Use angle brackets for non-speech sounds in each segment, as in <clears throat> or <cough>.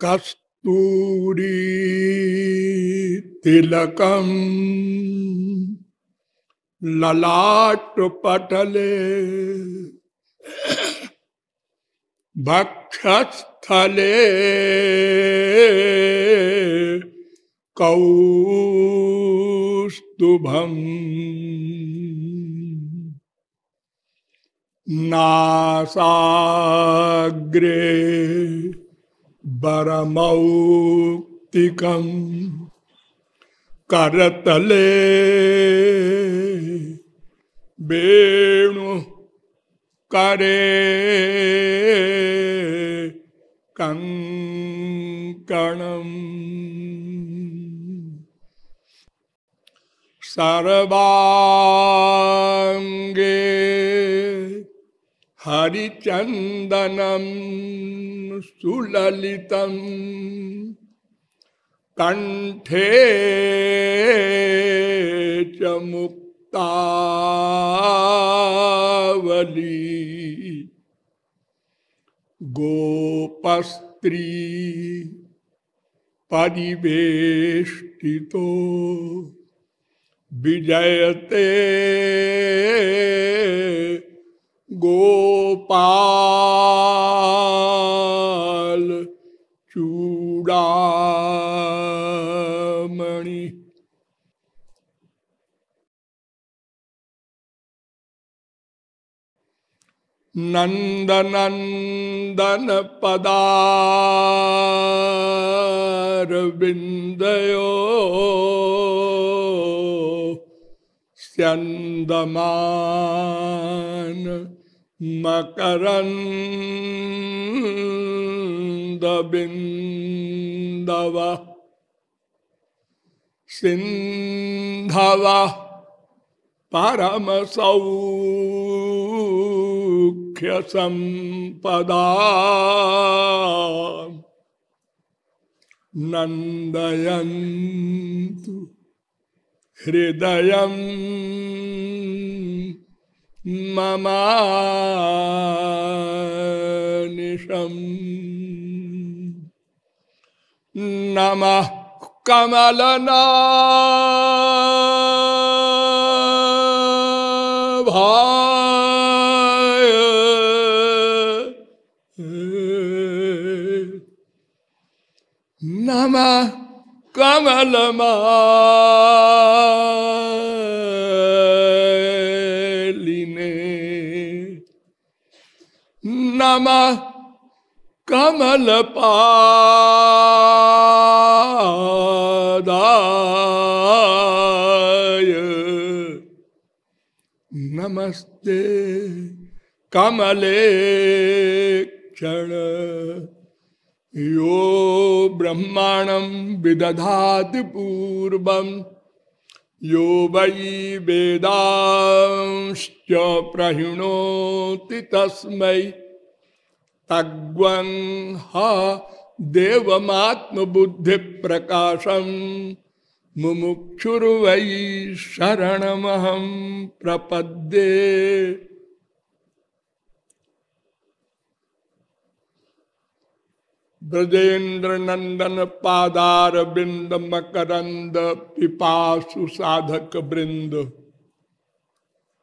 कस्तूरी तिलकम ललाट पटले। भक्षस्थले कौस्तुभम। नासाग्रे बरमौक्तिकम् करतले वेणु करे कङ्कणम् सर्वाङ्गे हरिचन्दनं सुललितम् कंठे च मुक्तावली। गोपस्त्री परिवेष्टितो विजयते। गोपाल चूड़ा नन्दनन्दन पदारविन्दयो स्यन्दमान। मकरन्दबिन्दव सिन्धव परमसौ मुख्य संपदा नंदयन्तु हृदय ममानिशम् नमः कमलना भा नम कमल नम कमल पादाय नमस्ते कमले क्षण यो ब्रह्मांडम विदधाति पूर्व। यो वै वेदांश्च प्रहिणोति तस्मै। तग्वं हा देवमात्मबुद्धि प्रकाशम मुमुक्षुर्वै शरणमहं प्रपद्ये। ब्रजेन्द्र नंदन पादार बिंद मकरंद पिपासु साधक वृंद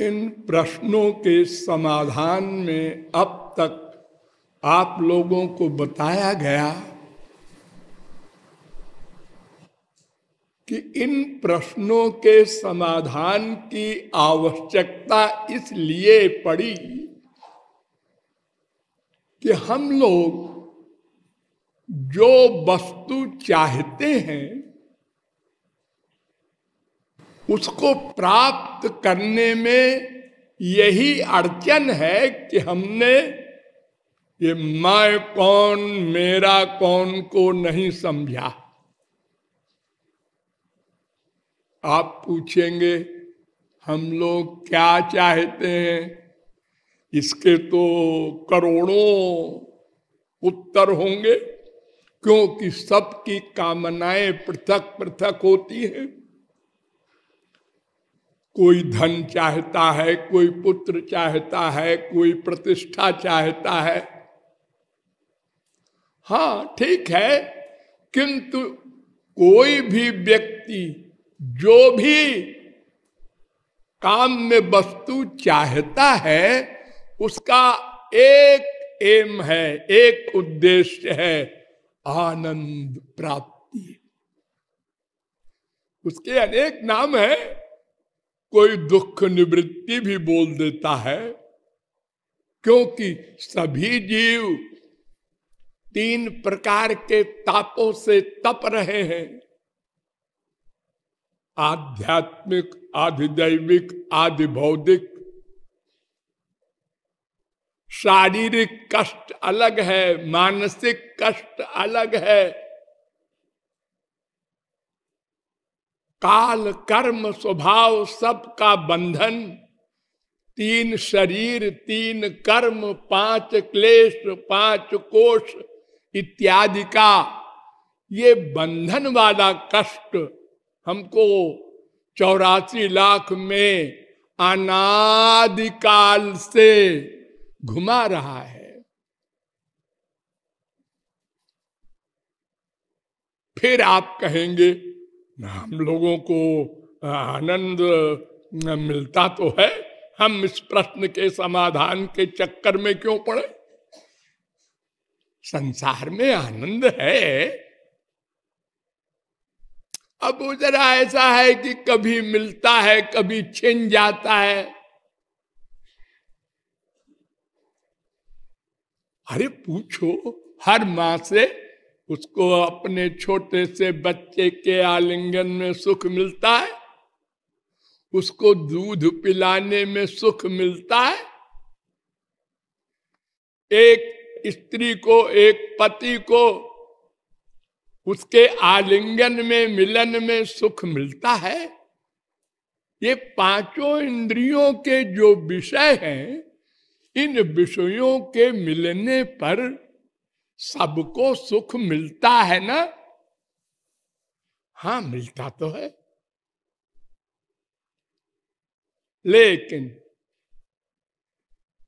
इन प्रश्नों के समाधान में अब तक आप लोगों को बताया गया कि इन प्रश्नों के समाधान की आवश्यकता इसलिए पड़ी कि हम लोग जो वस्तु चाहते हैं उसको प्राप्त करने में यही अड़चन है कि हमने ये मैं कौन, मेरा कौन को नहीं समझा। आप पूछेंगे, हम लोग क्या चाहते हैं? इसके तो करोड़ों उत्तर होंगे, क्योंकि सबकी कामनाएँ पृथक पृथक होती हैं। कोई धन चाहता है, कोई पुत्र चाहता है, कोई प्रतिष्ठा चाहता है। हाँ ठीक है, किंतु कोई भी व्यक्ति, जो भी काम में वस्तु चाहता है, उसका एक एम है, एक उद्देश्य है, आनंद प्राप्ति। उसके अनेक नाम है। कोई दुख निवृत्ति भी बोल देता है? क्योंकि सभी जीव तीन प्रकार के तापों से तप रहे हैं। आध्यात्मिक, आधिदैविक आदि भौतिक शारीरिक कष्ट अलग है, मानसिक कष्ट अलग है। काल, कर्म, स्वभाव, सबका बंधन। तीन शरीर, तीन कर्म, पाँच क्लेश, पाँच कोष इत्यादि का ये बंधन वाला कष्ट हमको चौरासी लाख में अनादिकाल से घुमा रहा है। फिर आप कहेंगे हम लोगों को आनंद मिलता तो है। हम इस प्रश्न के समाधान के चक्कर में क्यों पड़े? संसार में आनंद है। अब जरा ऐसा है कि कभी मिलता है, कभी छिन जाता है। अरे पूछो, हर माँ से उसको अपने छोटे से बच्चे के आलिंगन में सुख मिलता है? उसको दूध पिलाने में सुख मिलता है? एक स्त्री को, एक पति को उसके आलिंगन में, मिलन में सुख मिलता है? ये पाँचों इंद्रियों के जो विषय हैं, इन विषयों के मिलने पर सबको सुख मिलता है ना? हाँ मिलता तो है। लेकिन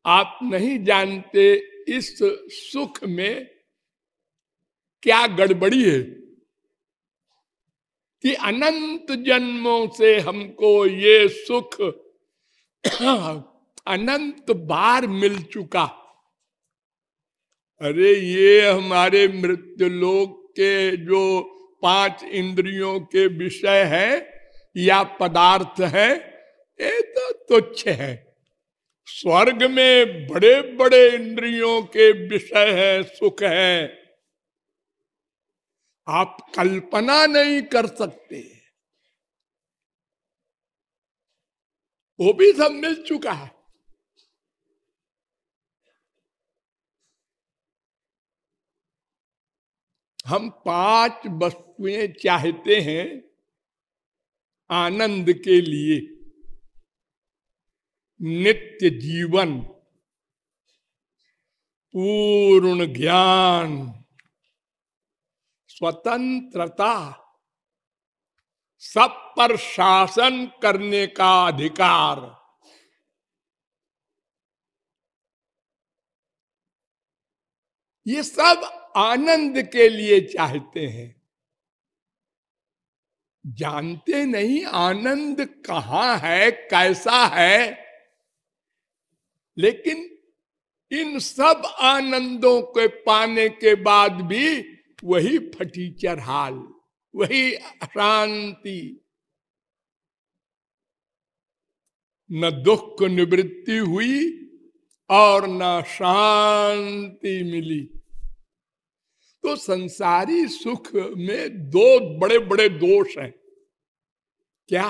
आप नहीं जानते इस सुख में क्या गड़बड़ी है? कि अनंत जन्मों से हमको ये सुख <clears throat> अनंत बार मिल चुका। अरे ये हमारे मृत्यु लोक के जो पाँच इंद्रियों के विषय है या पदार्थ है, ये तो तुच्छ है। स्वर्ग में बड़े बड़े इंद्रियों के विषय है, सुख है। आप कल्पना नहीं कर सकते। वो भी सब मिल चुका है। हम पाँच वस्तुएँ चाहते हैं आनंद के लिए। नित्य जीवन, पूर्ण ज्ञान, स्वतंत्रता, सब पर शासन करने का अधिकार। ये सब आनंद के लिए चाहते हैं। जानते नहीं आनंद कहाँ है, कैसा है, लेकिन इन सब आनंदों के पाने के बाद भी वही फटीचर हाल, वही शांति न दुख निवृत्ति हुई और न शांति मिली। तो संसारी सुख में दो बड़े बड़े दोष हैं। क्या?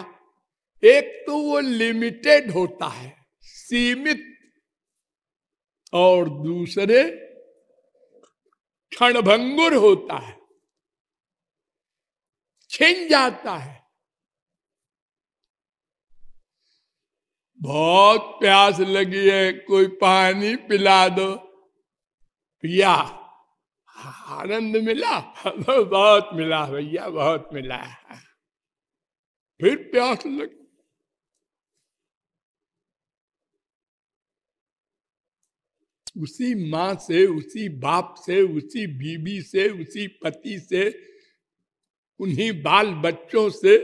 एक तो वो लिमिटेड होता है, सीमित। और दूसरे क्षणभंगुर होता है, छिन जाता है। बहुत प्यास लगी है, कोई पानी पिला दो। पिया। आनंद मिला, बहुत मिला भैया, बहुत मिला। फिर प्यास लगी। उसी माँ से, उसी बाप से, उसी बीबी से, उसी पति से, उन्हीं बाल बच्चों से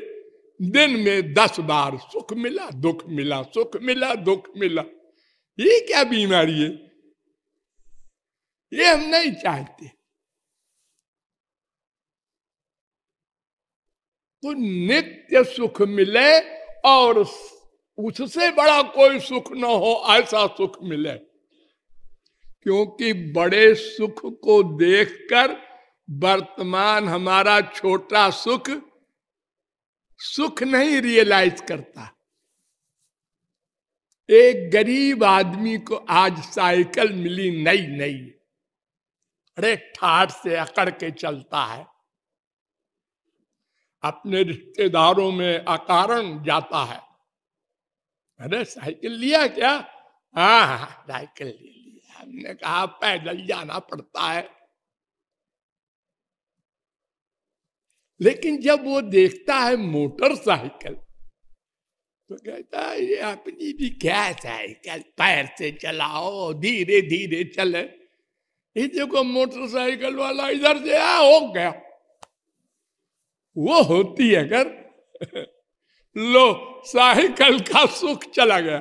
दिन में दस बार सुख मिला, दुख मिला, सुख मिला, दुख मिला। ये क्या बीमारी है? ये हम नहीं चाहते। तो नित्य सुख मिले और उससे बड़ा कोई सुख न हो, ऐसा सुख मिले। क्योंकि बड़े सुख को देखकर वर्तमान हमारा छोटा सुख सुख नहीं रियलाइज़ करता। एक गरीब आदमी को आज साइकिल मिली नई नई अरे ठाठ से अकड़ के चलता है। अपने रिश्तेदारों में अकारण जाता है। अरे साइकिल लिया क्या? हाँ, हाँ साइकिल ले लिया। हमने कहा पैदल जाना पड़ता है। लेकिन जब वो देखता है मोटरसाइकिल तो कहता है ये अपनी भी क्या साइकिल? पैर से चलाओ धीरे धीरे चले। ये देखो मोटरसाइकिल वाला इधर से आ हो गया। वो होती है, अगर लो साइकिल का सुख चला गया।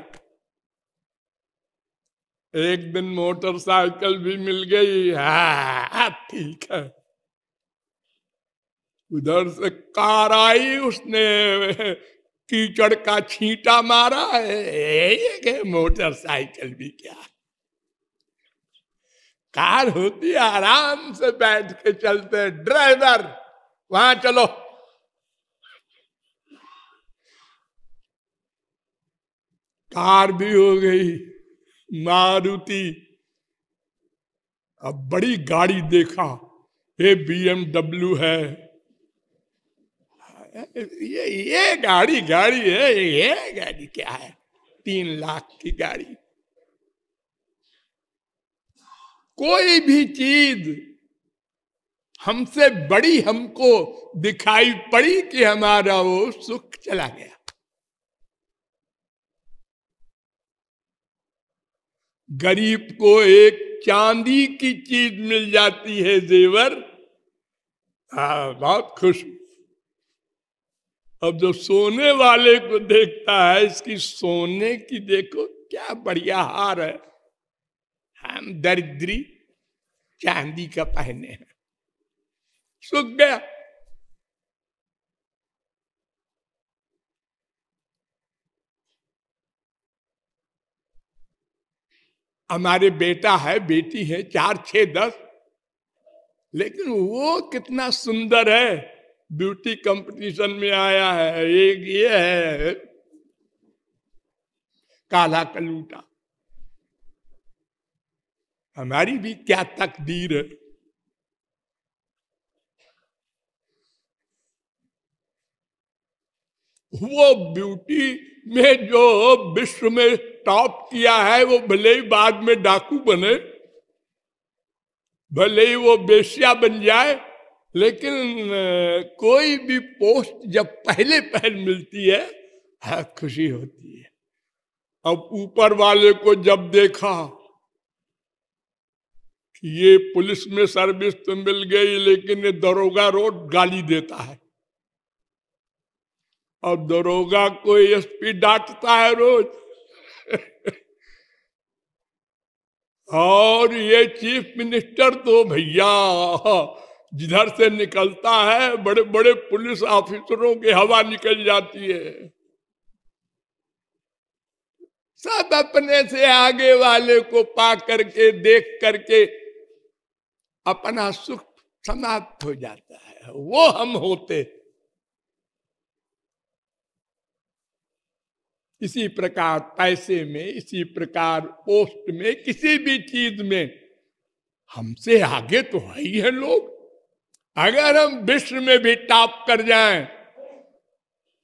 एक दिन मोटरसाइकिल भी मिल गई। हा, ठीक है। उधर से कार आई, उसने कीचड़ का छींटा मारा। है मोटरसाइकिल भी क्या? कार होती आराम से बैठ के चलते ड्राइवर, वहाँ चलो। कार भी हो गई, मारुति। अब बड़ी गाड़ी देखा, ये बीएमडब्ल्यू है। ये ये गाड़ी गाड़ी है, ये गाड़ी क्या है? तीन लाख की गाड़ी। कोई भी चीज़ हमसे बड़ी हमको दिखाई पड़ी कि हमारा वो सुख चला गया। गरीब को एक चांदी की चीज़ मिल जाती है जेवर। हाँ बहुत खुश अब जो सोने वाले को देखता है, इसकी सोने की देखो, क्या बढ़िया हार है। हम दरिद्री चांदी का पहने हैं। सुख गया। हमारे बेटा है, बेटी है, चार छ दस। लेकिन वो कितना सुंदर है। ब्यूटी कंपटीशन में आया है, एक ये है। काला कलूटा। हमारी भी क्या तकदीर है। वो ब्यूटी में जो विश्व में टॉप किया है, वो भले ही बाद में डाकू बने, भले ही वो बेसिया बन जाए, लेकिन कोई भी पोस्ट जब पहले पहल मिलती है बहुत खुशी होती है। अब ऊपर वाले को जब देखा कि ये पुलिस में सर्विस तो मिल गई, लेकिन ये दरोगा रोड गाली देता है। और दरोगा को एसपी डांटता है रोज। <laughs> और ये चीफ मिनिस्टर तो भैया, जिधर से निकलता है बड़े बड़े पुलिस ऑफिसरों की हवा निकल जाती है। सब अपने से आगे वाले को पा करके, देख करके अपना सुख समाप्त हो जाता है। वो हम होते इसी प्रकार पैसे में इसी प्रकार पोस्ट में किसी भी चीज़ में। हमसे आगे तो है ही है लोग। अगर हम विश्व में भी टॉप कर जाएँ,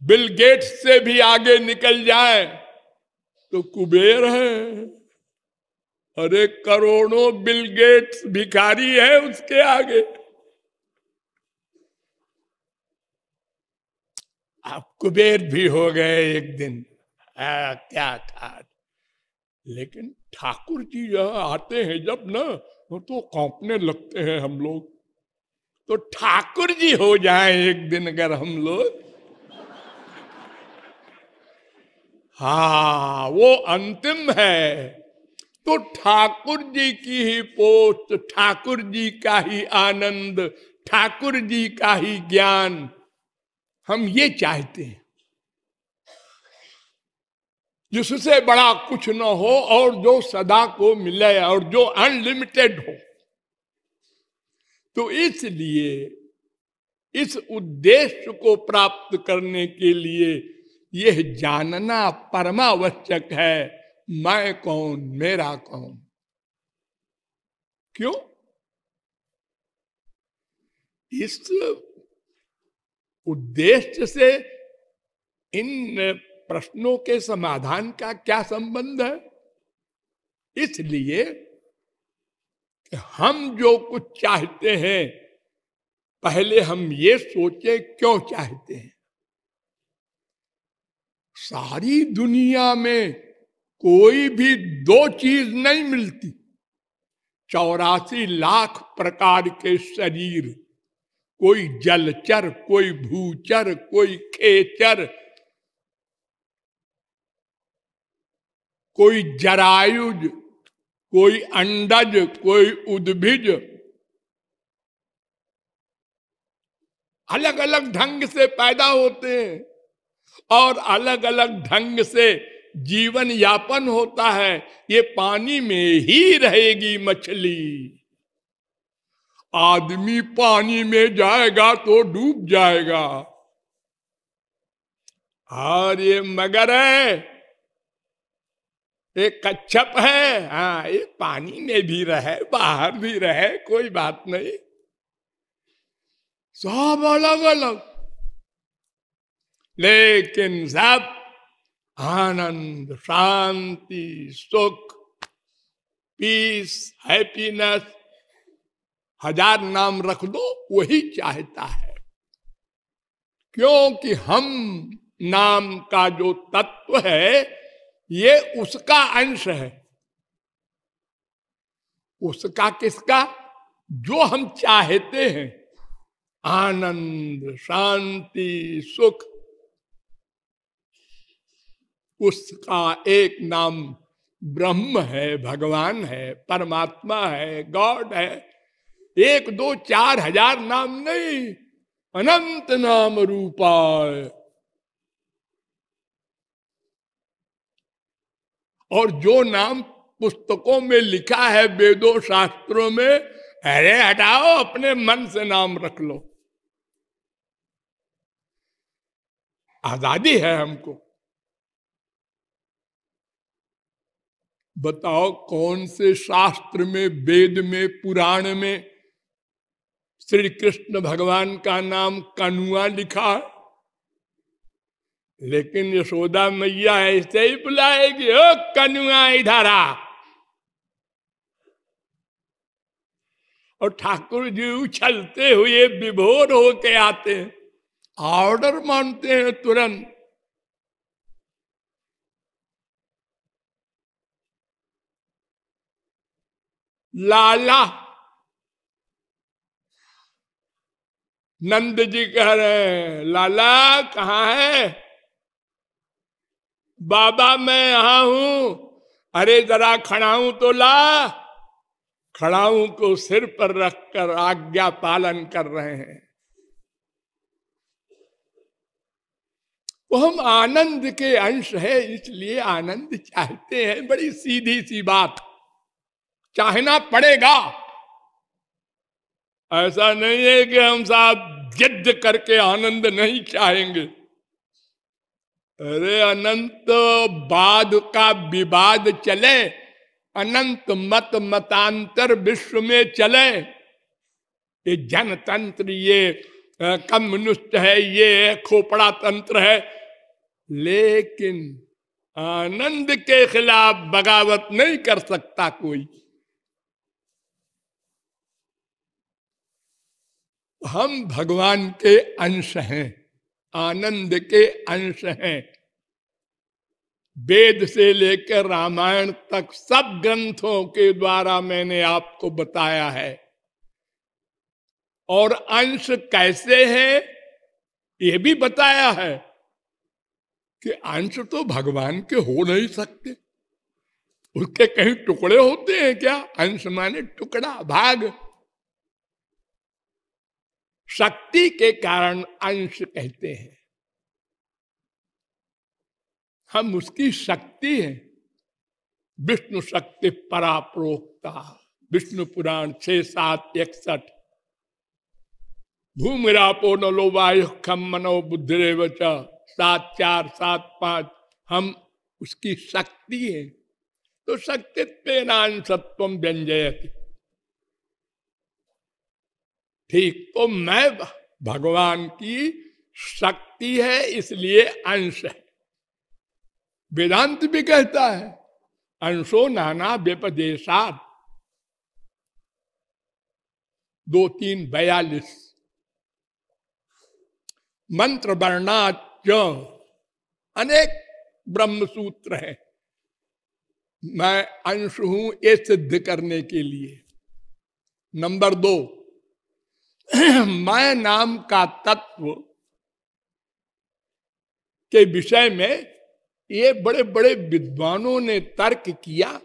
बिल गेट्स से भी आगे निकल जाएँ, तो कुबेर है। अरे करोड़ों बिल गेट्स भिखारी है उसके आगे। आप कुबेर भी हो गए एक दिन। आ, क्या था? लेकिन ठाकुर जी यहाँ आते हैं जब ना तो कौपने लगते हैं हम लोग। तो ठाकुर जी हो जाए एक दिन अगर हम लोग। हा वो अंतिम है। तो ठाकुर जी की ही पोस्ट ठाकुर जी का ही आनंद ठाकुर जी का ही ज्ञान हम ये चाहते हैं। जिससे बड़ा कुछ न हो और जो सदा को मिले और जो अनलिमिटेड हो। तो इसलिए, इस उद्देश्य को प्राप्त करने के लिए यह जानना परमावश्यक है, मैं कौन, मेरा कौन। क्यों? इस उद्देश्य से इन प्रश्नों के समाधान का क्या संबंध है? इसलिए हम जो कुछ चाहते हैं, पहले हम ये सोचे क्यों चाहते हैं। सारी दुनिया में कोई भी दो चीज़ नहीं मिलती। चौरासी लाख प्रकार के शरीर, कोई जलचर, कोई भूचर, कोई खेचर कोई जरायुज, कोई अंडज, कोई उद्भिज। अलग अलग ढंग से पैदा होते हैं और अलग अलग ढंग से जीवन यापन होता है। ये पानी में ही रहेगी मछली। आदमी पानी में जाएगा तो डूब जाएगा। और ये मगर है एक कच्छप है। हाँ ये पानी में भी रहे, बाहर भी रहे, कोई बात नहीं। सब अलग अलग। लेकिन सब आनंद, शांति, सुख पीस हैप्पीनेस हज़ार नाम रख दो, वही चाहता है। क्योंकि हम नाम का जो तत्व है ये उसका अंश है। उसका किसका? जो हम चाहते हैं। आनंद, शांति, सुख। उसका एक नाम ब्रह्म है, भगवान है, परमात्मा है, गॉड है। एक दो चार हज़ार नाम नहीं, अनंत नाम रूपाय। और जो नाम पुस्तकों में लिखा है वेदों शास्त्रों में, अरे हटाओ, अपने मन से नाम रख लो। आज़ादी है हमको। बताओ कौन से शास्त्र में, वेद में, पुराण में श्री कृष्ण भगवान का नाम कनुआ लिखा है? लेकिन यशोदा मैया ऐसे ही बुलाएगी, ओ कनुआ इधर आ। और ठाकुर जी उछलते हुए विभोर होके आते हैं। ऑर्डर मानते हैं तुरंत। लाला, नंद जी कह रहे हैं, लाला, कहा है? बाबा, मैं यहाँ हूँ। अरे, जरा खड़ाऊ तो ला। खड़ाऊ को सिर पर रखकर आज्ञा पालन कर रहे हैं। वो हम आनंद के अंश है, इसलिए आनंद चाहते हैं। बड़ी सीधी सी बात। चाहना पड़ेगा। ऐसा नहीं है कि हम साहब जिद करके आनंद नहीं चाहेंगे। अरे अनंत बाद का विवाद चले, अनंत मत मतांतर विश्व में चले। ये जनतंत्र ये कम्युनिस्ट है, ये खोपड़ा तंत्र है। लेकिन आनंद के खिलाफ बगावत नहीं कर सकता कोई। हम भगवान के अंश हैं, आनंद के अंश हैं। वेद से लेकर रामायण तक सब ग्रंथों के द्वारा मैंने आपको बताया है। और अंश कैसे है, ये भी बताया है कि अंश तो भगवान के हो नहीं सकते। उसके कहीं टुकड़े होते हैं क्या? अंश माने टुकड़ा, भाग। शक्ति के कारण अंश कहते हैं। हम उसकी शक्ति हैं। विष्णु शक्ति पराप्रोक्ता। विष्णु पुराण छह, सात, इकसठ। भूमिरापो नलो वायु खम मनो बुद्धिरेव सात, चार, सात, पाँच। हम उसकी शक्ति है। तो शक्तित्व सत्व व्यंजयती। ठीक तो मैं भगवान की शक्ति है, इसलिए अंश है। वेदांत भी कहता है अंशो नाना व्यपदेशात। दो तीन बयालीस। मंत्र वर्णाच अनेक ब्रह्म सूत्र है। मैं अंश हूँ ये सिद्ध करने के लिए। नंबर दो। मैं नाम का तत्व के विषय में ये बड़े बड़े विद्वानों ने तर्क किया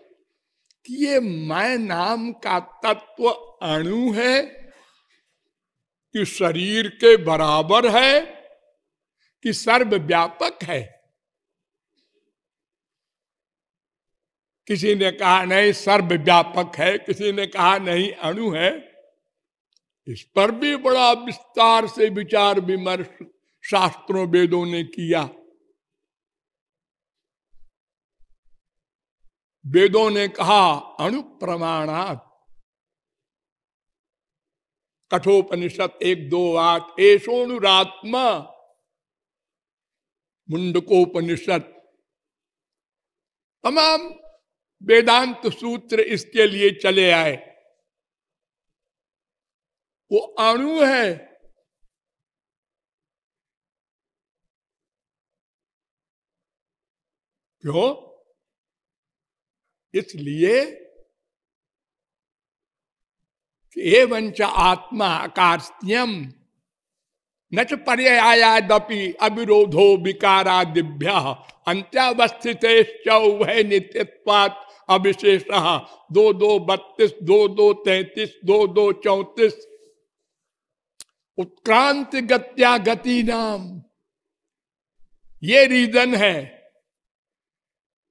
कि ये मैं नाम का तत्व अणु है, कि शरीर के बराबर है, कि सर्वव्यापक है। किसी ने कहा, नहीं, सर्वव्यापक है। किसी ने कहा, नहीं, अणु है। इस पर भी बड़ा विस्तार से विचार विमर्श शास्त्रों वेदों ने किया। वेदों ने कहा अणु अनुप्रमाणात कठोपनिषद एक दो आठ एशोनुरात्मा मुंडकोपनिषद। तमाम वेदांत सूत्र इसके लिए चले आए। वो अणु है। क्यों? इसलिए एवं च आत्मा कार्त्यम न च पर्यायादपि अविरोधो विकारादिभ्य। अंत्यावस्थित वह नित्यत्वात् अविशेष। दो दो बत्तीस, दो दो तैतीस, दो दो चौतीस। उत्क्रांत गत्या गति नाम ये रीजन है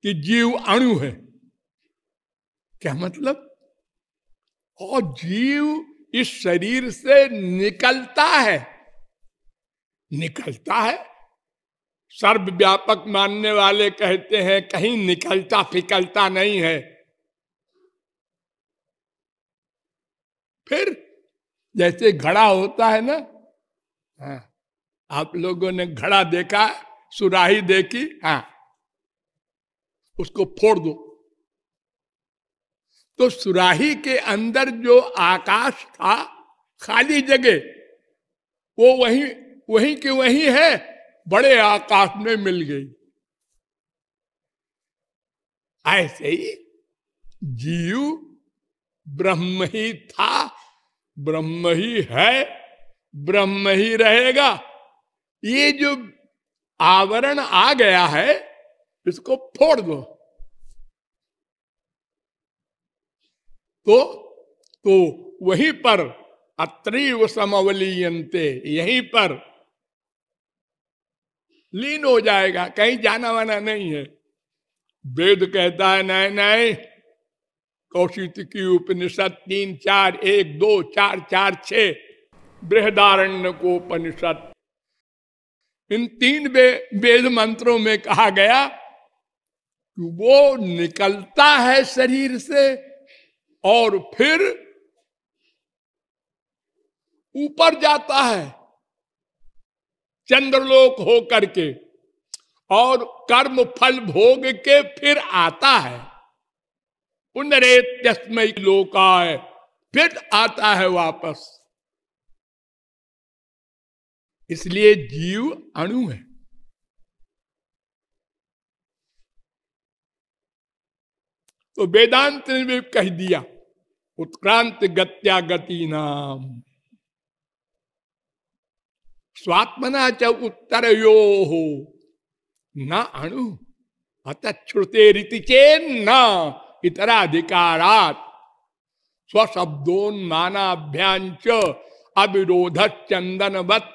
कि जीव अणु है। क्या मतलब? और जीव इस शरीर से निकलता है। निकलता है? सर्वव्यापक मानने वाले कहते हैं, कहीं निकलता फिकलता नहीं है। फिर जैसे घड़ा होता है ना हाँ आप लोगों ने घड़ा देखा, सुराही देखी हाँ उसको फोड़ दो। तो सुराही के अंदर जो आकाश था, खाली जगह, वो वही वही के वही है, बड़े आकाश में मिल गई। ऐसे ही जीव ब्रह्म ही था, ब्रह्म ही है, ब्रह्म ही रहेगा। ये जो आवरण आ गया है, इसको फोड़ दो। तो तो वहीं पर अत्रीव समवलीयंते यहीं पर लीन हो जाएगा, कहीं जाना वाना नहीं है। वेद कहता है नहीं नहीं कौशिक की उपनिषद तीन, चार, एक, दो, चार चार छ बृहदारण्य को उपनिषद। इन तीन वेद मंत्रों में कहा गया कि वो निकलता है शरीर से और फिर ऊपर जाता है चंद्रलोक हो करके और कर्म फल भोग के फिर आता है। पुनरेत्यस्मय लोकाय, फिर आता है वापस। इसलिए जीव अणु है। तो वेदांत ने भी कह दिया उत्क्रांत गत्या गति नाम स्वात्मना च उत्तर यो हो न अणु अतुते रीति चेन न इतराधिकारात। स्वशब्दोन्मानाभ्यांच अविरोध चंदनवत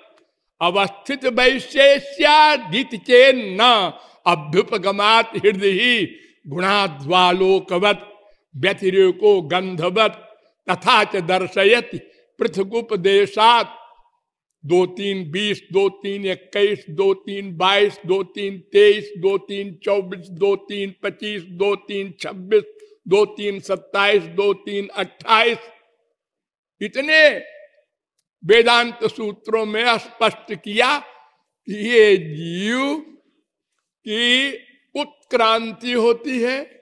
अवस्थित वैश्यदित चेन न अभ्युपगमात हृदय गुणाद्वालोकवत। व्यतिरेको गंधवत, तथा च दर्शयत पृथगुपदेशात दो तीन बीस दो तीन इक्कीस दो तीन बाईस दो तीन तेईस दो तीन चौबीस दो तीन पच्चीस दो तीन छब्बीस दो तीन सत्ताईस दो तीन अट्ठाईस। इतने वेदांत सूत्रों में स्पष्ट किया कि ये जीव की उत्क्रांति होती है।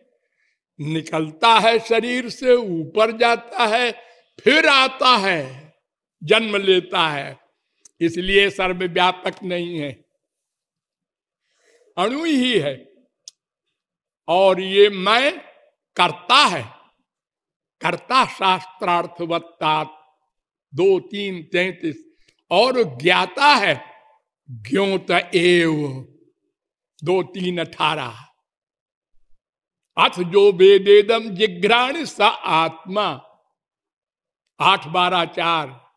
निकलता है शरीर से, ऊपर जाता है, फिर आता है, जन्म लेता है। इसलिए सर्वव्यापक नहीं है। अणु ही है। और ये मैं करता है। कर्ता शास्त्रार्थवत्ता दो, तीन, तैतीस। और ज्ञाता है। ज्ञोत एव। दो, तीन, अठारह। अथ जो वेदेदम जिघ्राण स आत्मा। आठ बारह चार।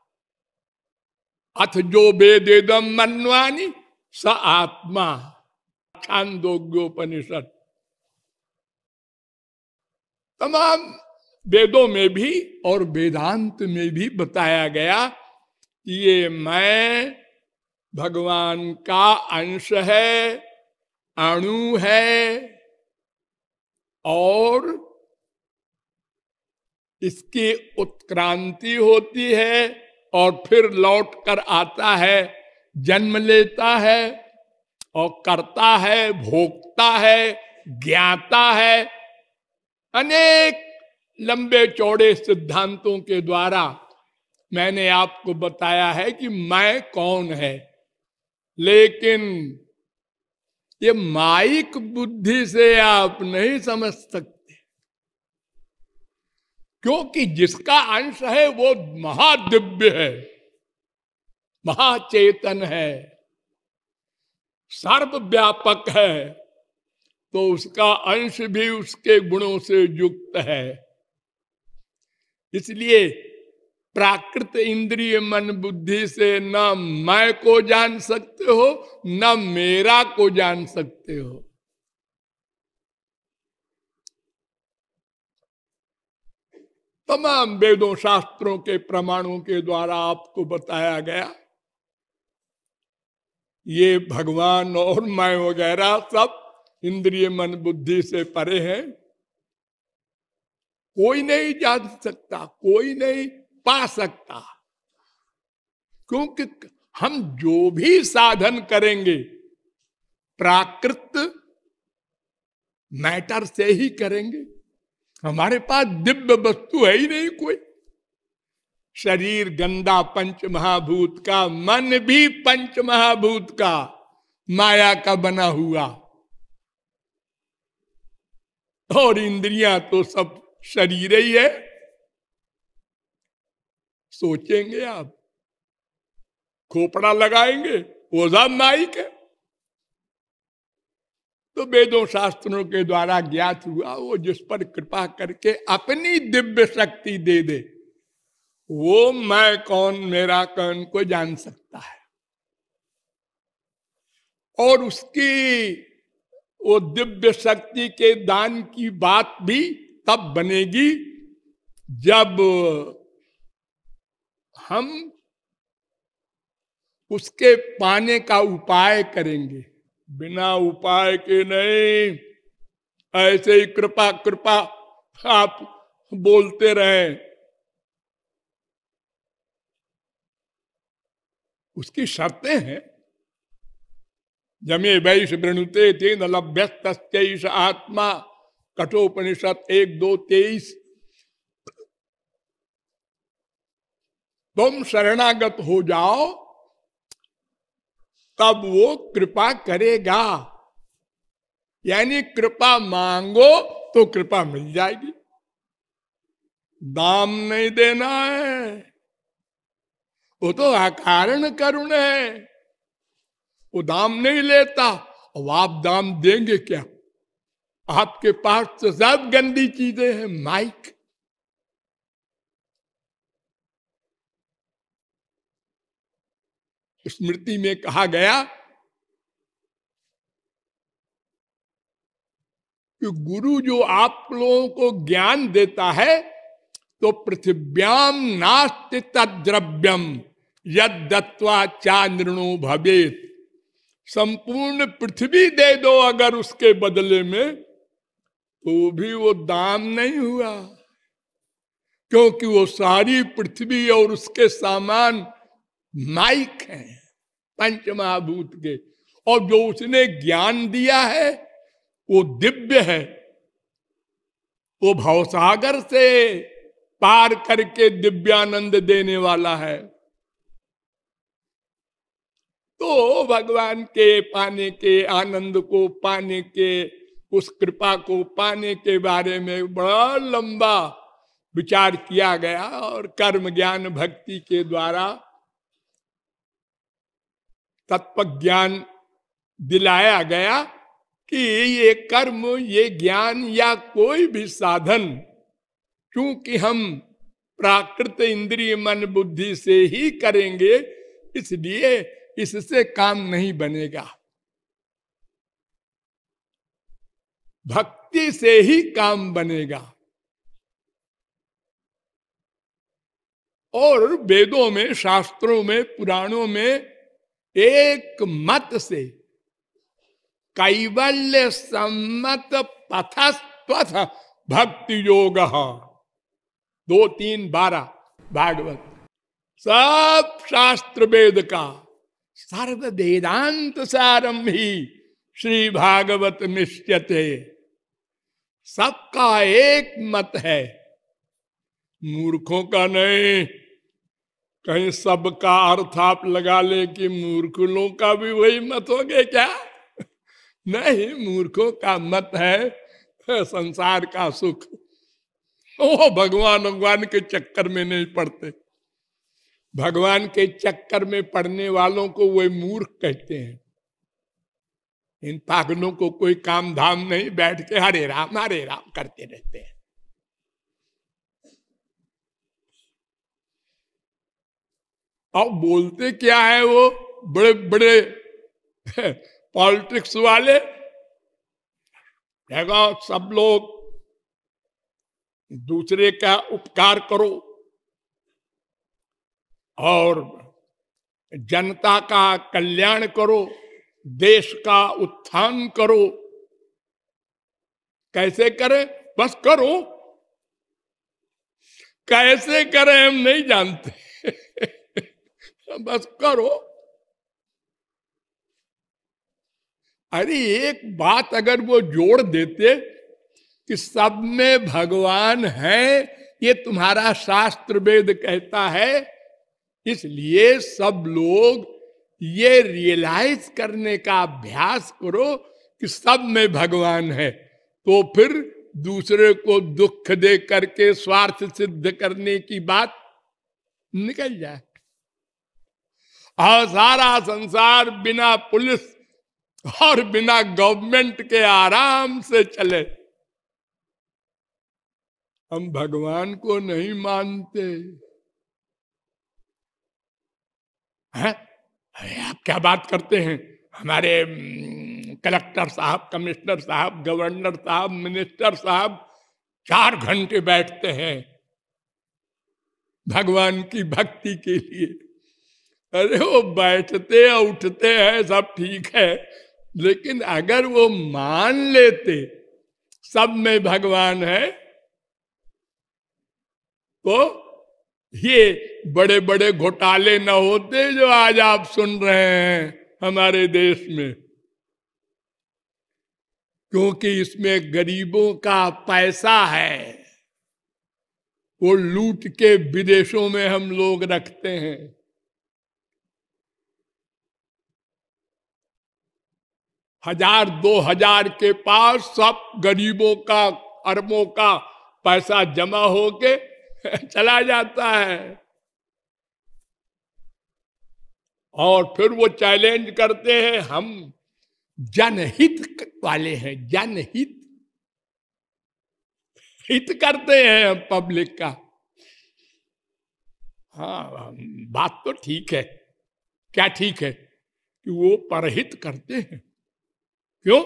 अथ जो वेदेदम मनवानी स आत्मा। छांदोग्योपनिषद। तमाम वेदों में भी और वेदांत में भी बताया गया कि ये मैं, भगवान का अंश है, अणु है और इसकी उत्क्रांति होती है और फिर लौट कर आता है, जन्म लेता है और करता है, भोगता है, ज्ञाता है। अनेक लंबे चौड़े सिद्धांतों के द्वारा मैंने आपको बताया है कि मैं कौन है, लेकिन ये माइक बुद्धि से आप नहीं समझ सकते। क्योंकि जिसका अंश है वो महादिव्य है, महाचेतन है, सर्वव्यापक है तो उसका अंश भी उसके गुणों से युक्त है। इसलिए प्राकृत इंद्रिय मन बुद्धि से न मैं को जान सकते हो, न मेरा को जान सकते हो। तमाम वेदों शास्त्रों के प्रमाणों के द्वारा आपको बताया गया, ये भगवान और मैं वगैरह सब इंद्रिय मन बुद्धि से परे हैं। कोई नहीं जान सकता, कोई नहीं पा सकता। क्योंकि हम जो भी साधन करेंगे, प्राकृत मैटर से ही करेंगे। हमारे पास दिव्य वस्तु है ही नहीं कोई। शरीर गंदा पंच महाभूत का, मन भी पंच महाभूत का, माया का बना हुआ। और इंद्रियाँ तो सब शरीर ही है। सोचेंगे आप। खोपड़ा लगाएँगे, वो सब माइक है। तो वेदों शास्त्रों के द्वारा ज्ञात हुआ, वो जिस पर कृपा करके अपनी दिव्य शक्ति दे दे, वो मैं कौन, मेरा कौन को जान सकता है। और उसकी, वो दिव्य शक्ति के दान की बात भी तब बनेगी जब हम उसके पाने का उपाय करेंगे। बिना उपाय के नहीं। ऐसे ही कृपा कृपा आप बोलते रहे। उसकी शर्तें हैं। जमे वैश वृणुते तेन लभ्यस्त आत्मा। कठोपनिषद एक दो तेईस। तुम शरणागत हो जाओ, तब वो कृपा करेगा। यानी कृपा मांगो तो कृपा मिल जाएगी। दाम नहीं देना है, वो तो अकारण करुण है। वो दाम नहीं लेता और आप दाम देंगे क्या? आपके पास तो सब गंदी चीज़ें हैं, माइक। स्मृति में कहा गया कि गुरु जो आप लोगों को ज्ञान देता है तो पृथिव्याम नास्ति तद्रव्यम यद दत्वा चा नृणु भवेत। संपूर्ण पृथ्वी दे दो अगर उसके बदले में तो भी वो दाम नहीं हुआ, क्योंकि वो सारी पृथ्वी और उसके सामान माइक है पंच महाभूत के। और जो उसने ज्ञान दिया है, वो दिव्य है। वो भवसागर से पार करके दिव्यानंद देने वाला है। तो भगवान के पाने के, आनंद को पाने के, उस कृपा को पाने के बारे में बड़ा लंबा विचार किया गया और कर्म ज्ञान भक्ति के द्वारा तत्व ज्ञान दिलाया गया कि ये कर्म, ये ज्ञान या कोई भी साधन, क्योंकि हम प्राकृत इंद्रिय मन बुद्धि से ही करेंगे, इसलिए इससे काम नहीं बनेगा। भक्ति से ही काम बनेगा। और वेदों में, शास्त्रों में, पुराणों में एक मत से कैवल्य सम्मत पथस्त्वथ भक्ति योग। दो, तीन, बारह, भागवत। सब शास्त्र वेद का सर्व वेदांत सारम ही श्री भागवत निश्चते। सबका एक मत है, मूर्खों का नहीं कहीं सबका अर्थ आप लगा ले कि मूर्ख लोग का भी वही मत हो गए क्या? नहीं, मूर्खों का मत है संसार का सुख। ओ भगवान भगवान के चक्कर में नहीं पड़ते। भगवान के चक्कर में पड़ने वालों को वे मूर्ख कहते हैं। इन पागलों को कोई काम धाम नहीं, बैठ के हरे राम हरे राम करते रहते हैं। अब बोलते क्या है वो? बड़े बड़े <laughs> पॉलिटिक्स वाले? सब लोग दूसरे का उपकार करो और जनता का कल्याण करो, देश का उत्थान करो। कैसे करें? बस करो। कैसे करें हम नहीं जानते। बस करो। अरे, एक बात अगर वो जोड़ देते कि सब में भगवान है, ये तुम्हारा शास्त्र वेद कहता है, इसलिए सब लोग ये रियलाइज़ करने का अभ्यास करो कि सब में भगवान है। तो फिर दूसरे को दुख दे करके, स्वार्थ सिद्ध करने की बात निकल जाए। और सारा संसार बिना पुलिस और बिना गवर्नमेंट के आराम से चले। हम भगवान को नहीं मानते। हैं? आप क्या बात करते हैं? हमारे कलेक्टर साहब, कमिश्नर साहब, गवर्नर साहब, मिनिस्टर साहब चार घंटे बैठते हैं। भगवान की भक्ति के लिए। अरे वो बैठते, उठते हैं, सब ठीक है। लेकिन अगर वो मान लेते, सब में भगवान है तो ये बड़े बड़े घोटाले न होते जो आज आप सुन रहे हैं हमारे देश में। क्योंकि इसमें गरीबों का पैसा है। वो लूट के विदेशों में हम लोग रखते हैं। हज़ार, दो हज़ार के पास सब गरीबों का, अरबों का पैसा जमा होके <laughs> चला जाता है। और फिर वो चैलेंज करते हैं, हम जनहित वाले हैं, जनहित। हित करते हैं हम पब्लिक का। हाँ बात तो ठीक है। क्या ठीक है कि वो परहित करते हैं? क्यों?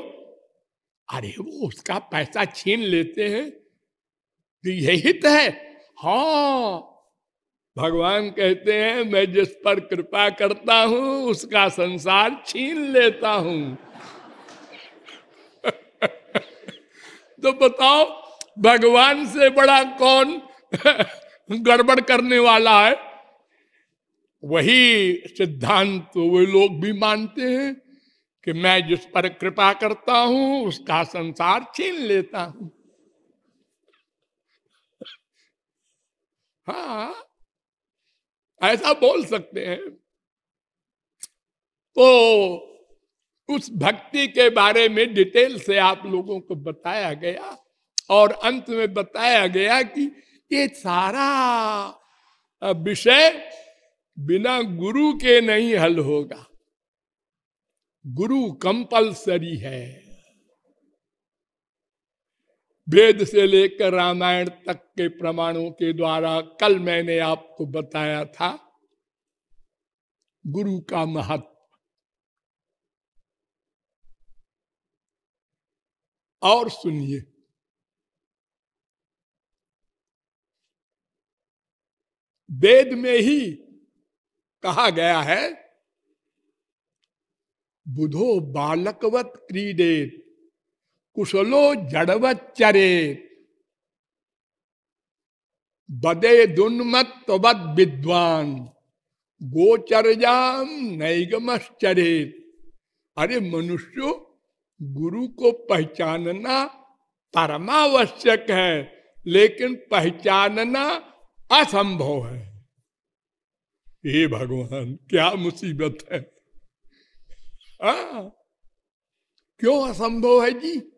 अरे वो उसका पैसा छीन लेते हैं तो यही हित है। हाँ भगवान कहते हैं, मैं जिस पर कृपा करता हूँ, उसका संसार छीन लेता हूँ। <laughs> तो बताओ, भगवान से बड़ा कौन गड़बड़ करने वाला है? वही सिद्धांत तो वे लोग भी मानते हैं। कि मैं जिस पर कृपा करता हूँ, उसका संसार छीन लेता हूँ। हाँ ऐसा बोल सकते हैं। तो उस भक्ति के बारे में डिटेल से आप लोगों को बताया गया और अंत में बताया गया कि ये सारा विषय बिना गुरु के नहीं हल होगा। गुरु कंपलसरी है। वेद से लेकर रामायण तक के प्रमाणों के द्वारा कल मैंने आपको बताया था, गुरु का महत्व। और सुनिए। वेद में ही कहा गया है बुधो बालकवत क्रीडेत, कुशलो जड़वच्चरे बदे दुन्मत विद्वान गोचर गोचरजाम नैगमश्चरे अरे मनुष्य, गुरु को पहचानना परमावश्यक है, लेकिन पहचानना असंभव है। हे भगवान, क्या मुसीबत है? आ, क्यों असंभव है जी?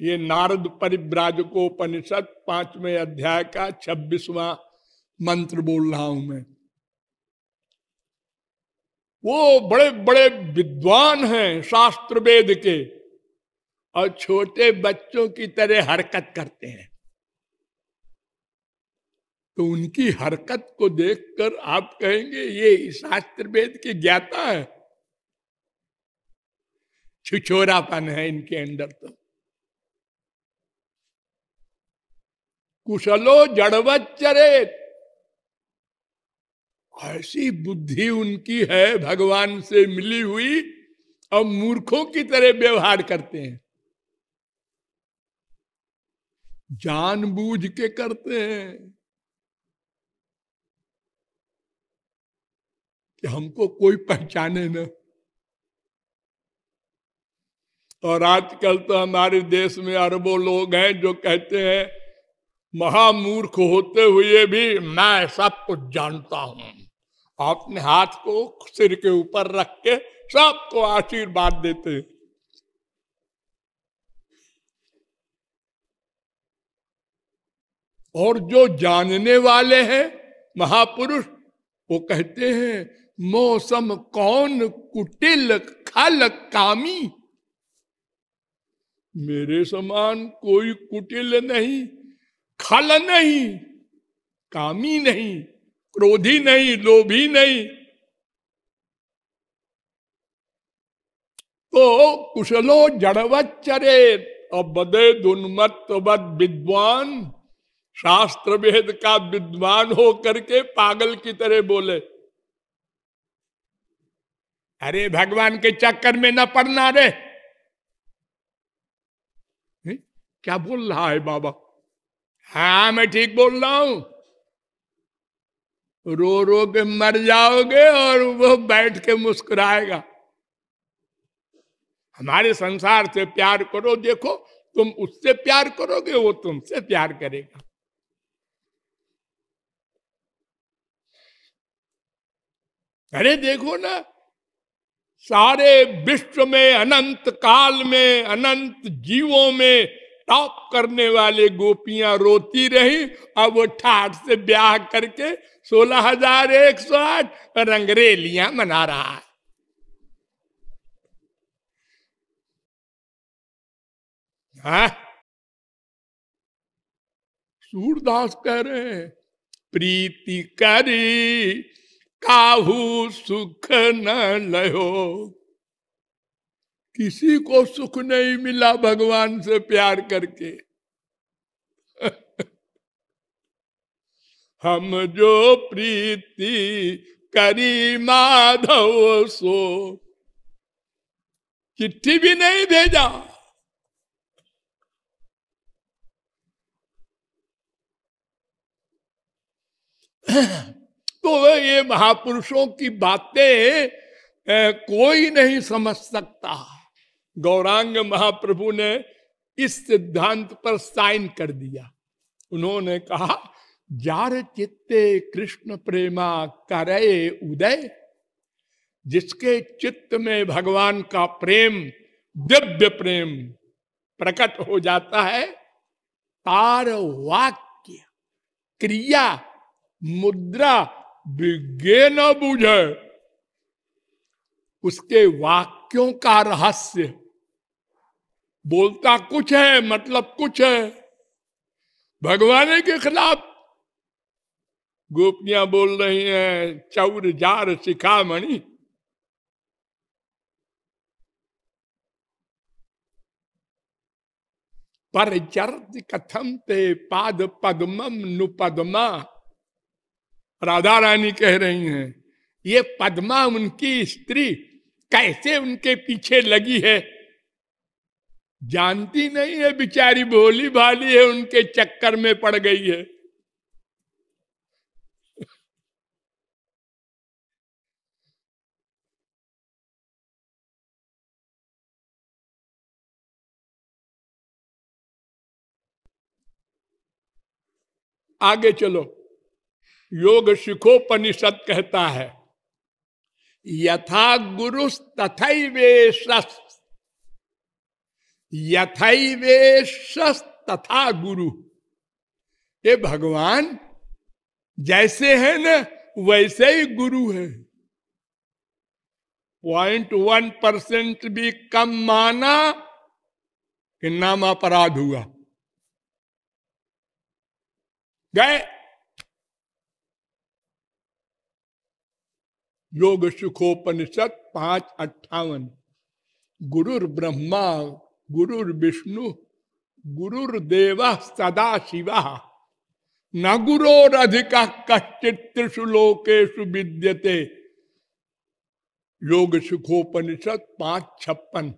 ये नारद परिव्राजकोपनिषद पाँचवें अध्याय का छब्बीसवा मंत्र बोल रहा हूँ मैं। वो बड़े बड़े विद्वान हैं शास्त्र वेद के और छोटे बच्चों की तरह हरकत करते हैं। तो उनकी हरकत को देखकर आप कहेंगे ये शास्त्र वेद की ज्ञाता है। छिछोरापन है इनके अंदर तो। कुशलो जड़वत जड़वच्चरे ऐसी बुद्धि उनकी है भगवान से मिली हुई और मूर्खों की तरह व्यवहार करते हैं। जानबूझ के करते हैं। कि हमको कोई पहचाने न और आजकल तो हमारे देश में अरबों लोग हैं जो कहते हैं, महामूर्ख होते हुए भी मैं सब कुछ जानता हूँ। अपने हाथ को सिर के ऊपर रख के सबको आशीर्वाद देते और जो जानने वाले हैं, महापुरुष, वो कहते हैं, मौसम कौन कुटिल खल कामी मेरे समान कोई कुटिल नहीं, खल नहीं, कामी नहीं, क्रोधी नहीं, लोभी नहीं। तो कुशलो जड़वत चरे और बदे दुन्मत विद्वान। शास्त्र वेद का विद्वान हो करके पागल की तरह बोले, अरे भगवान के चक्कर में न पड़ना रे क्या बोल रहा है बाबा? हाँ मैं ठीक बोल रहा हूँ। रो रो के मर जाओगे और वो बैठ के मुस्कुराएगा। हमारे संसार से प्यार करो, देखो, तुम उससे प्यार करोगे, वो तुमसे प्यार करेगा। अरे देखो ना, सारे विश्व में, अनंत काल में, अनंत जीवों में टॉप करने वाले गोपियाँ रोती रही, अब वो ठाठ से ब्याह करके सोलह हज़ार एक सौ आठ रंगरेलियाँ मना रहा है हाँ? सूरदास कह रहे हैं, प्रीति करी, काहू सुख न लहो किसी को सुख नहीं मिला भगवान से प्यार करके। <laughs> हम जो प्रीति करी माधव सो, चिट्ठी भी नहीं भेजा। <clears throat> तो ये महापुरुषों की बातें कोई नहीं समझ सकता। गौरांग महाप्रभु ने इस सिद्धांत पर साइन कर दिया। उन्होंने कहा, जार चित्ते कृष्ण प्रेमा करे उदय। जिसके चित्त में भगवान का प्रेम, दिव्य प्रेम प्रकट हो जाता है, तार वाक्य, क्रिया, मुद्रा विज्ञे न बुझे। उसके वाक्यों का रहस्य बोलता कुछ है मतलब कुछ है। भगवान के खिलाफ गोपियाँ बोल रही हैं, चौर जार शिखा मणि पर चर्च कथम ते पाद पद्मम नुपद्मा राधा रानी कह रही हैं, ये पद्मा उनकी स्त्री कैसे उनके पीछे लगी है? जानती नहीं है, बिचारी भोली भाली है, उनके चक्कर में पड़ गई है। आगे चलो। योग शिखोपनिषद कहता है, यथा गुरु तथा तथैवेश यथैवेश तथा गुरु। ये भगवान, जैसे है ना, वैसे ही गुरु है। पॉइंट वन परसेंट भी कम माना कि नाम अपराध हुआ। गए। योग सुखोपनिषद पाँच अट्ठावन। गुरुर ब्रह्मा गुरुर विष्णु गुरुर्देव सदा शिवा। न गुरोरधिका कश्चित त्रिशुलोकेशु विद्यते। योग सुखोपनिषद पाँच छप्पन।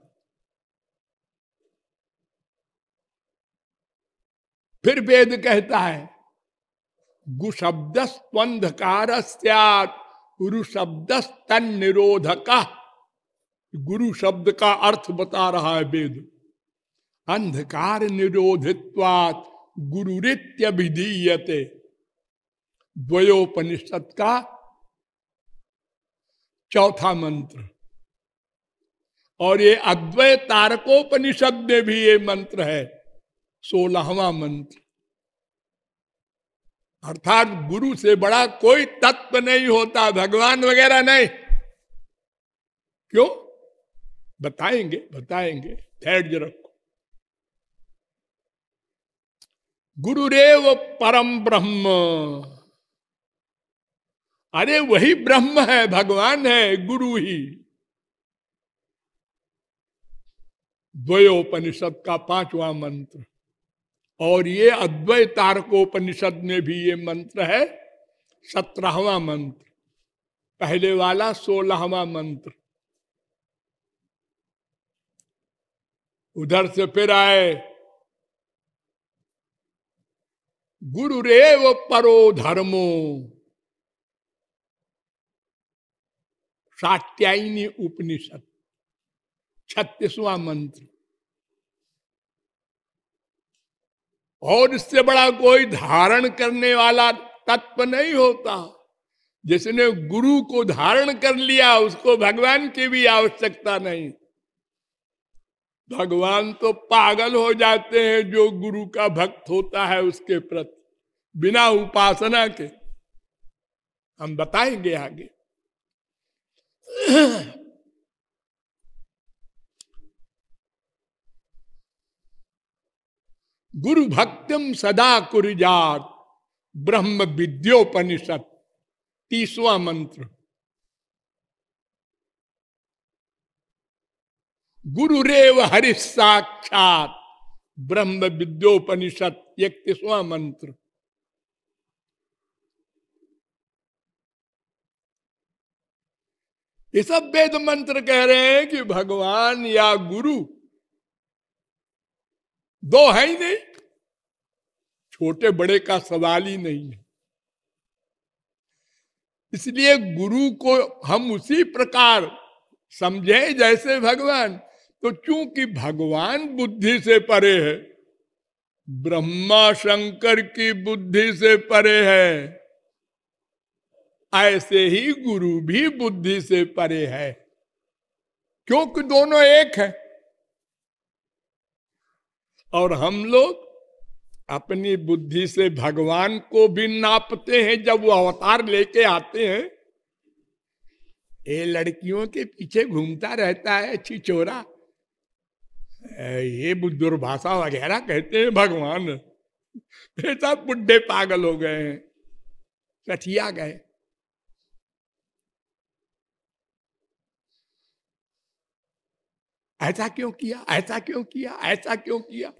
फिर वेद कहता है गुशब्द स्पंधकार गुरु शब्द तन निरोधक गुरु शब्द का अर्थ बता रहा है वेद। अंधकार निरोधित्वात गुरुरित्य विधीयते द्वयोपनिषद का चौथा मंत्र। और ये अद्वय तारकोपनिषद में भी ये मंत्र है, सोलहवा मंत्र। अर्थात गुरु से बड़ा कोई तत्व नहीं होता, भगवान वगैरह नहीं। क्यों? बताएँगे बताएँगे, धैर्य रखो। गुरुरेव परम ब्रह्म। अरे वही ब्रह्म है, भगवान है, गुरु ही। द्वयोपनिषद का पांचवा मंत्र। और ये अद्वै तारकोपनिषद में भी ये मंत्र है, सत्रहवा मंत्र। पहले वाला सोलहवा मंत्र। उधर से फिर आए गुरुरेव परो धर्मो। सात्यायनी उपनिषद, छत्तीसवा मंत्र। और इससे बड़ा कोई धारण करने वाला तत्व नहीं होता। जिसने गुरु को धारण कर लिया, उसको भगवान की भी आवश्यकता नहीं। भगवान तो पागल हो जाते हैं जो गुरु का भक्त होता है उसके प्रति, बिना उपासना के। हम बताएँगे आगे। गुरु भक्तम सदा कुरिजात, ब्रह्म विद्योपनिषद, तीसवा मंत्र। गुरुरेव हरि साक्षात ब्रह्म विद्योपनिषद इकतीसवा मंत्र ये सब वेद मंत्र कह रहे हैं कि भगवान या गुरु दो है ही नहीं, छोटे बड़े का सवाल ही नहीं है। इसलिए गुरु को हम उसी प्रकार समझे जैसे भगवान। तो चूँकि भगवान बुद्धि से परे है, ब्रह्मा शंकर की बुद्धि से परे है, ऐसे ही गुरु भी बुद्धि से परे है। क्योंकि दोनों एक है? और हम लोग अपनी बुद्धि से भगवान को भी नापते हैं, जब वो अवतार लेके आते हैं, ये लड़कियों के पीछे घूमता रहता है छिचोरा ये दुर्भाषा वगैरह कहते हैं भगवान। सब बुढ़े पागल हो गए सठिया गए। ऐसा क्यों किया? ऐसा क्यों किया? ऐसा क्यों किया?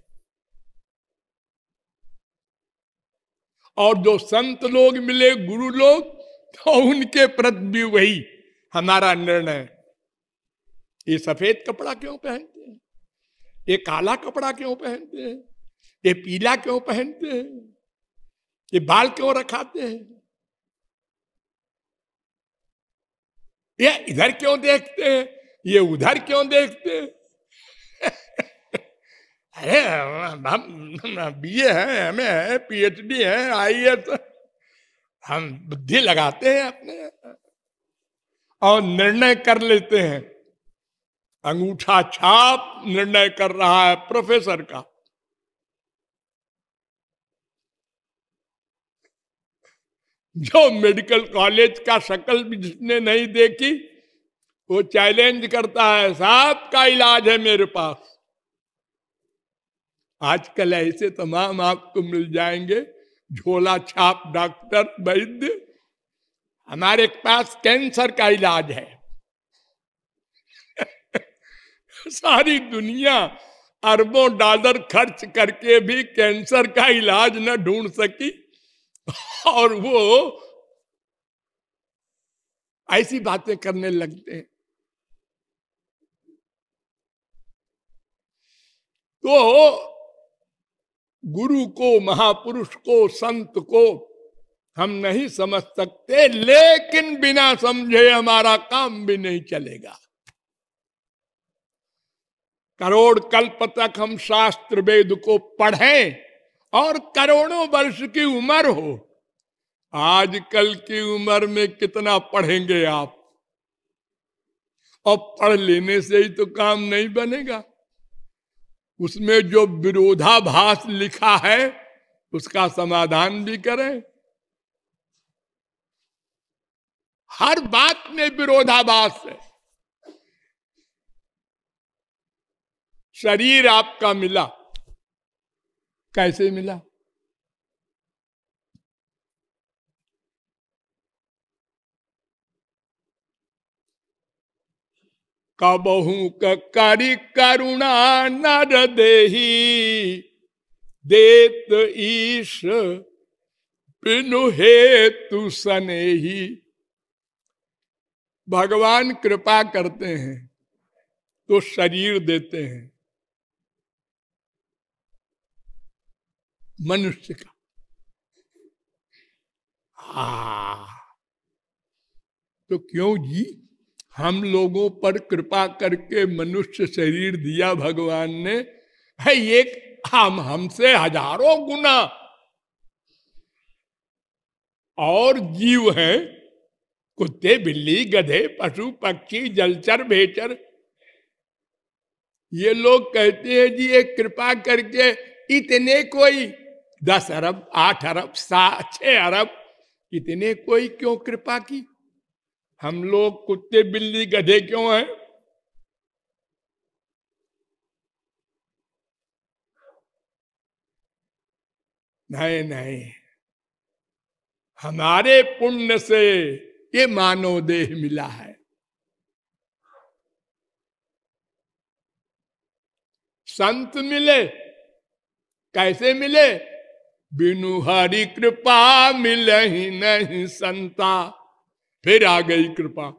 और जो संत लोग मिले, गुरु लोग तो उनके प्रति भी वही हमारा निर्णय। ये सफ़ेद कपड़ा क्यों पहनते हैं ये काला कपड़ा क्यों पहनते हैं? ये पीला क्यों पहनते हैं? ये बाल क्यों रखाते हैं? ये इधर क्यों देखते हैं? ये उधर क्यों देखते हैं? <laughs> अरे, हम बी ए है हमें है, पीएचडी है आई एस हम बुद्धि लगाते हैं अपने और निर्णय कर लेते हैं। अंगूठा छाप निर्णय कर रहा है प्रोफेसर का। जो मेडिकल कॉलेज का शक्ल भी जिसने नहीं देखी, वो चैलेंज करता है, साहब का इलाज है मेरे पास? आजकल ऐसे तमाम आपको मिल जाएँगे, झोला छाप डॉक्टर, वैद्य। हमारे पास कैंसर का इलाज है। <laughs> सारी दुनिया अरबों डॉलर खर्च करके भी कैंसर का इलाज न ढूंढ सकी। <laughs> और वो ऐसी बातें करने लगते हैं। तो गुरु को, महापुरुष को, संत को हम नहीं समझ सकते, लेकिन बिना समझे हमारा काम भी नहीं चलेगा। करोड़ कल्प तक हम शास्त्र वेद को पढ़ें और करोड़ों वर्ष की उम्र हो। आजकल की उम्र में कितना पढ़ेंगे आप? और पढ़ लेने से ही तो काम नहीं बनेगा। उसमें जो विरोधाभास लिखा है, उसका समाधान भी करें। हर बात में विरोधाभास है। शरीर आपका मिला। कैसे मिला? कबहू करी करुणा नर देही, देत ईश बिनु हेतु सनेही। भगवान कृपा करते हैं तो शरीर देते हैं। मनुष्य का। हा तो क्यों जी? हम लोगों पर कृपा करके मनुष्य शरीर दिया भगवान ने। है, एक हम, हमसे हज़ारों गुना और जीव है। कुत्ते, बिल्ली, गधे, पशु, पक्षी, जलचर, भेचर। ये लोग कहते हैं जी, एक कृपा करके इतने कोई दस अरब, आठ अरब सात छह अरब, इतने कोई क्यों कृपा की? हम लोग कुत्ते बिल्ली गधे क्यों हैं? नहीं नहीं। हमारे पुण्य से ये मानव देह मिला है। संत मिले, कैसे मिले? बिनु हरि कृपा मिल ही नहीं संता। फिर आ गई कृपा।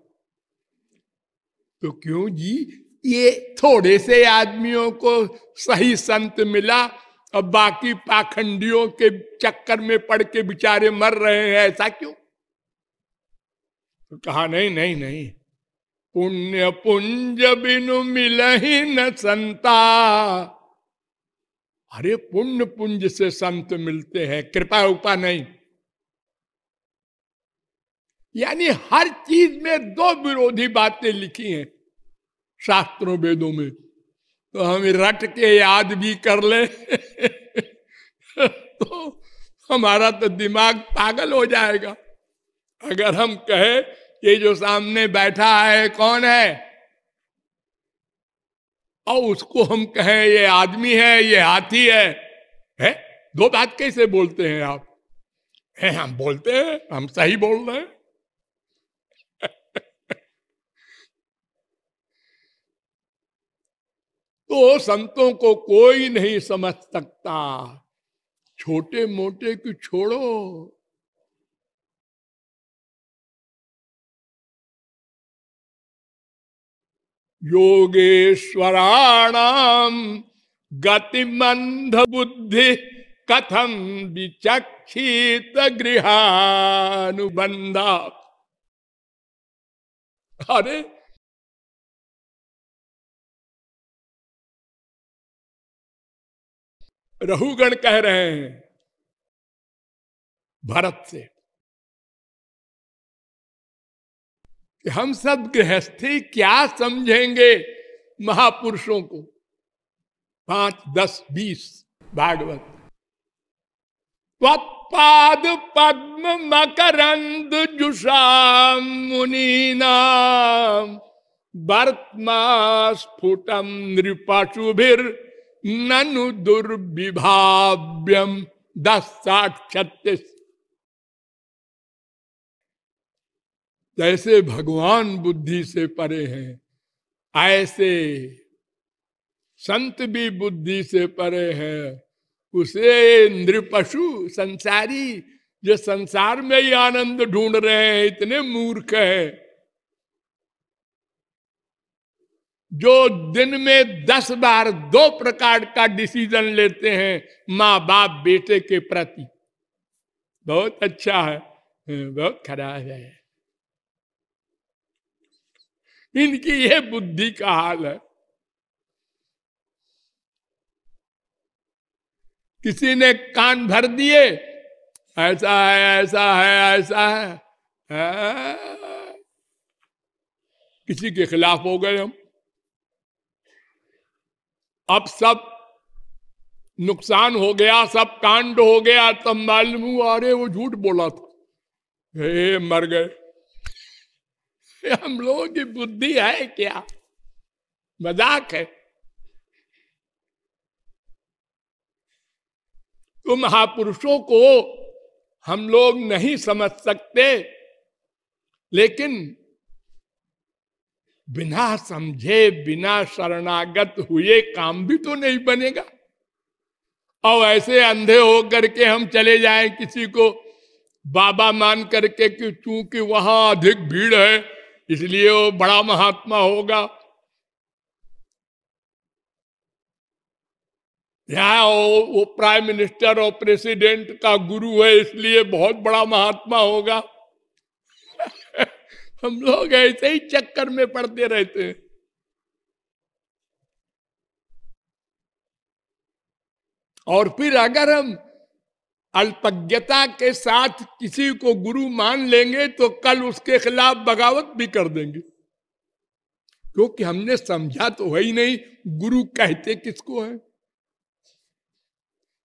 तो क्यों जी? ये थोड़े से आदमियों को सही संत मिला और बाकी पाखंडियों के चक्कर में पड़ के बेचारे मर रहे हैं, ऐसा क्यों? तो कहा, नहीं नहीं नहीं। पुण्य पुंज बिनु मिल ही न संता। अरे पुण्य पुंज से संत मिलते हैं, कृपा उपा नहीं। यानी हर चीज़ में दो विरोधी बातें लिखी हैं शास्त्रों वेदों में। तो हम रट के याद भी कर ले <laughs> तो हमारा तो दिमाग पागल हो जाएगा। अगर हम कहे, ये जो सामने बैठा है, कौन है? और उसको हम कहें, ये आदमी है, ये हाथी है। है? दो बात कैसे बोलते हैं आप? है, हम बोलते हैं, हम सही बोल रहे हैं। <laughs> तो संतों को कोई नहीं समझ सकता। छोटे मोटे की छोड़ो। योगेश्वराणाम गतिमंद बुद्धि कथम विचक्षित गृहानुबंधा अरे। रहुगण कह रहे हैं भरत से। हम सब गृहस्थी क्या समझेंगे महापुरुषों को? पाँच, दस, बीस, भागवत। त्वपाद पद्म मकरंद जुषाम मुनीनाम वर्तमा स्फुटम नृपशुभिर ननु दुर्विभाव्यम दस साठ छत्तीस जैसे भगवान बुद्धि से परे हैं, ऐसे संत भी बुद्धि से परे हैं। उसे नृपशु संसारी, जो संसार में ही आनंद ढूंढ रहे हैं, इतने मूर्ख है। जो दिन में दस बार दो प्रकार का डिसीज़न लेते हैं माँ बाप बेटे के प्रति। बहुत अच्छा है, बहुत खराब है। इनकी ये बुद्धि का हाल है। किसी ने कान भर दिए ऐसा है ऐसा है ऐसा है आ, किसी के खिलाफ हो गए हम। अब सब नुकसान हो गया सब कांड हो गया तब मालूम हुआ अरे वो झूठ बोला था। हे मर गए। <laughs> हम लोगों की बुद्धि है क्या? मज़ाक है। तो महापुरुषों को हम लोग नहीं समझ सकते, लेकिन बिना समझे, बिना शरणागत हुए काम भी तो नहीं बनेगा। और ऐसे अंधे हो करके हम चले जाएँ किसी को बाबा मान करके कि चूँकि वहाँ अधिक भीड़ है इसलिए वो बड़ा महात्मा होगा। यहाँ वो, वो प्राइम मिनिस्टर और प्रेसिडेंट का गुरु है इसलिए बहुत बड़ा महात्मा होगा। <laughs> हम लोग ऐसे ही चक्कर में पड़ते रहते हैं। और फिर अगर हम अल्पज्ञता के साथ किसी को गुरु मान लेंगे तो कल उसके खिलाफ बगावत भी कर देंगे। क्योंकि हमने समझा तो है ही नहीं, गुरु कहते किसको है?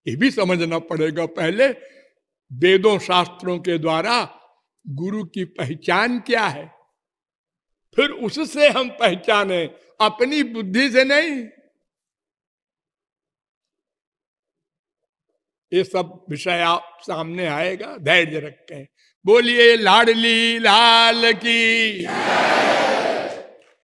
ये भी समझना पड़ेगा पहले, वेदों शास्त्रों के द्वारा गुरु की पहचान क्या है? फिर उससे हम पहचाने, अपनी बुद्धि से नहीं। ये सब विषय आप सामने आएगा धैर्य रखें। बोलिए लाडली लाल की।